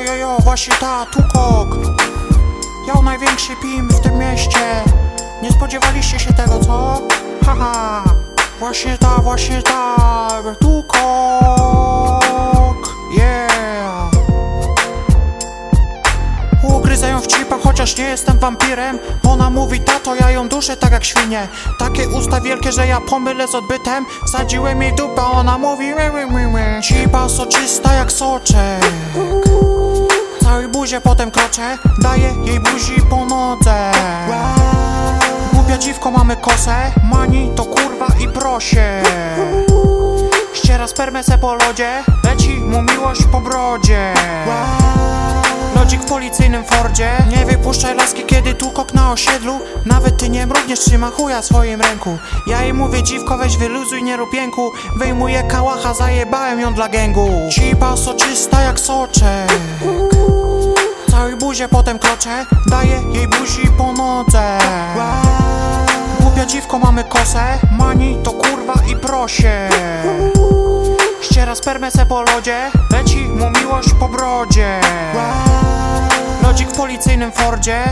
Jo, jo, jo, właśnie ta, Tukok. Ja największy pim w tym mieście. Nie spodziewaliście się tego, co? Haha Właśnie ta, właśnie ta Tukok. Yeah. Ugryzają w cipa, chociaż nie jestem wampirem. Ona mówi tato, ja ją duszę tak jak świnie. Takie usta wielkie, że ja pomylę z odbytem. Wsadziłem jej dupę, ona mówi my, my, my, my. Cipa soczysta jak soczek Buzie potem kroczę Daję jej buzi po nodze. Głupia dziwko mamy kosę Mani to kurwa i prosie. Ściera spermę se po lodzie Leci mu miłość po brodzie. Lodzik w policyjnym Fordzie Nie wypuszczaj laski, kiedy tu kok na osiedlu. Nawet ty nie mrugniesz, trzyma chuja w swoim ręku. Ja jej mówię, dziwko, weź wyluzuj, nie rób jęku. Wyjmuję kałacha, zajebałem ją dla gęgu. Cipa soczysta jak soczek Buzie potem kroczę Daję jej buzi po nodze. Głupia dziwko, mamy kosę Mani to kurwa i prosie. Ściera spermę se po lodzie Leci mu miłość po brodzie. Lodzik w policyjnym Fordzie